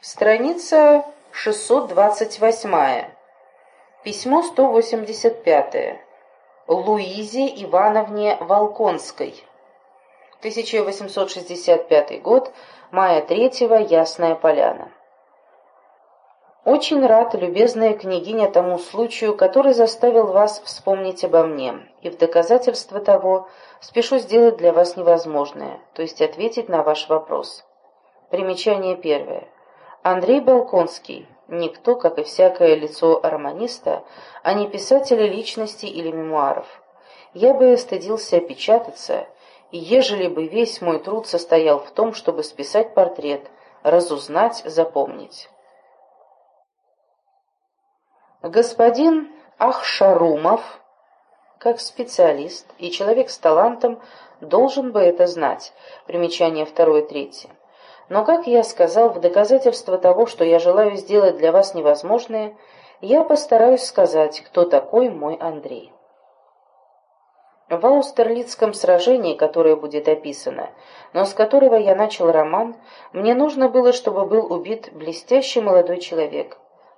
Страница 628. Письмо 185. Луизе Ивановне Волконской. 1865 год, мая 3 Ясная Поляна. Очень рад, любезная княгиня, тому случаю, который заставил вас вспомнить обо мне, и в доказательство того спешу сделать для вас невозможное, то есть ответить на ваш вопрос. Примечание первое. Андрей Балконский – никто, как и всякое лицо романиста, а не писатель личности или мемуаров. Я бы стыдился опечататься, ежели бы весь мой труд состоял в том, чтобы списать портрет, разузнать, запомнить. Господин Ахшарумов, как специалист и человек с талантом, должен бы это знать. Примечание второе и третье. Но, как я сказал, в доказательство того, что я желаю сделать для вас невозможное, я постараюсь сказать, кто такой мой Андрей. В Аустерлицком сражении, которое будет описано, но с которого я начал роман, мне нужно было, чтобы был убит блестящий молодой человек.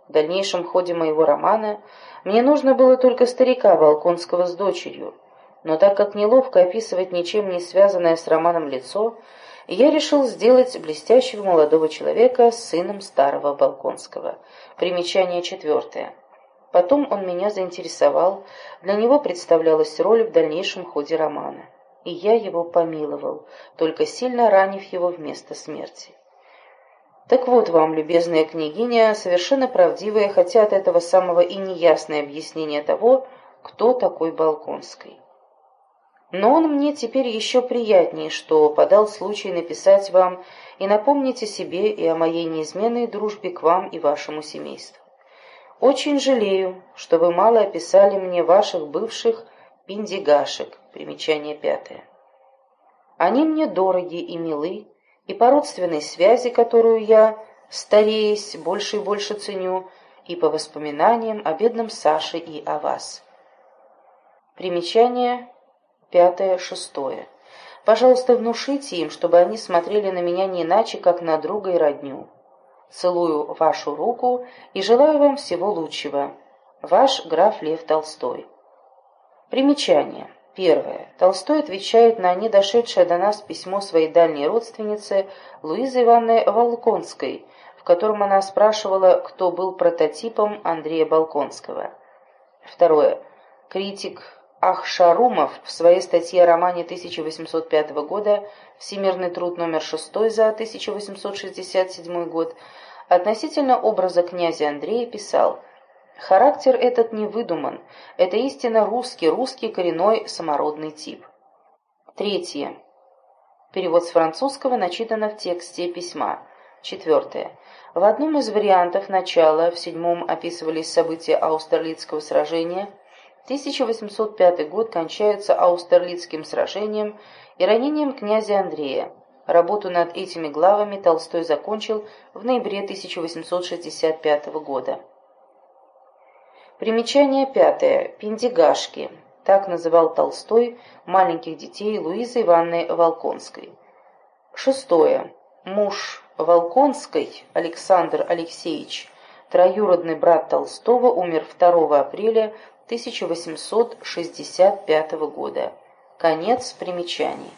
В дальнейшем ходе моего романа мне нужно было только старика Волконского с дочерью, но так как неловко описывать ничем не связанное с романом лицо, я решил сделать блестящего молодого человека сыном старого Балконского. Примечание четвертое. Потом он меня заинтересовал, для него представлялась роль в дальнейшем ходе романа. И я его помиловал, только сильно ранив его вместо смерти. Так вот вам, любезная княгиня, совершенно правдивое, хотя от этого самого и неясное объяснение того, кто такой Балконский. Но он мне теперь еще приятнее, что подал случай написать вам и напомнить о себе и о моей неизменной дружбе к вам и вашему семейству. Очень жалею, что вы мало описали мне ваших бывших пиндигашек. Примечание пятое. Они мне дороги и милы, и по родственной связи, которую я, стареясь, больше и больше ценю, и по воспоминаниям о бедном Саше и о вас. Примечание пятое, шестое. Пожалуйста, внушите им, чтобы они смотрели на меня не иначе, как на друга и родню. Целую вашу руку и желаю вам всего лучшего. Ваш граф Лев Толстой. Примечание. Первое. Толстой отвечает на недошедшее до нас письмо своей дальней родственницы Луизы Ивановны Волконской, в котором она спрашивала, кто был прототипом Андрея Балконского. Второе. Критик Ахшарумов в своей статье о романе 1805 года «Всемирный труд номер 6 за 1867 год» относительно образа князя Андрея писал «Характер этот не выдуман, это истинно русский, русский коренной самородный тип». Третье. Перевод с французского начитано в тексте письма. Четвертое. В одном из вариантов начала, в седьмом описывались события Аустерлицкого сражения – 1805 год кончается Аустерлицким сражением и ранением князя Андрея. Работу над этими главами Толстой закончил в ноябре 1865 года. Примечание пятое. Пиндигашки. Так называл Толстой маленьких детей Луизы Ивановны Волконской. Шестое. Муж Волконской, Александр Алексеевич, троюродный брат Толстого, умер 2 апреля 1865 года. Конец примечаний.